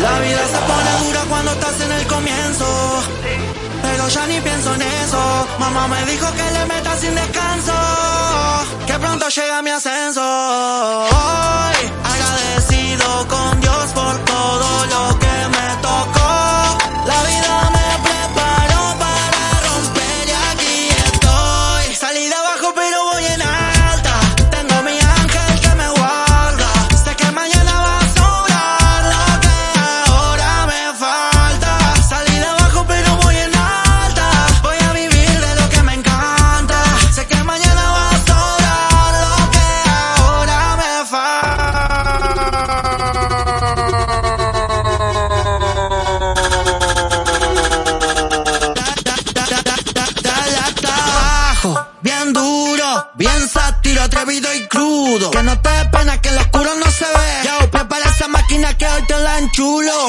La vida se pone dura ya ni pienso en eso. Mamá me dijo que le meta sin descanso. Que pronto llega mi ascenso. Atrevido y crudo. Que no te dé pena que en lo oscuro no se ve. Yo, prepara esa máquina que hoy te la enchulo.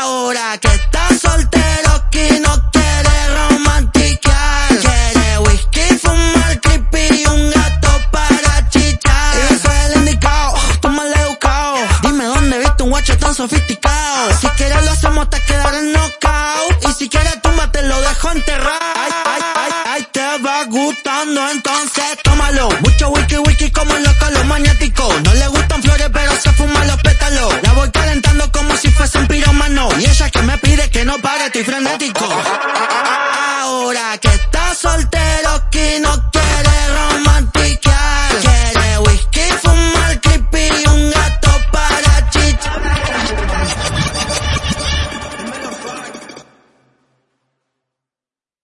Ahora que estás soltero, que no quiere romanticar. Quiere whisky, fumar creepy y un gato para chichar. Y soy el indicado, tú mal educado. Dime dónde viste un guacho tan sofisticado. Si quieres lo hacemos hasta quedar en knockout. Y si quieres tumba te lo dejo enterrar. Gustando, entonces tómalo. Mucho wiki wiki como el loco, los magnéticos. No le gustan flores, pero se fuman los pétalos. La voy calentando como si fuese un piromano. Y ella que me pide que no pare, estoy frenético. Ahora que estás soltero, que no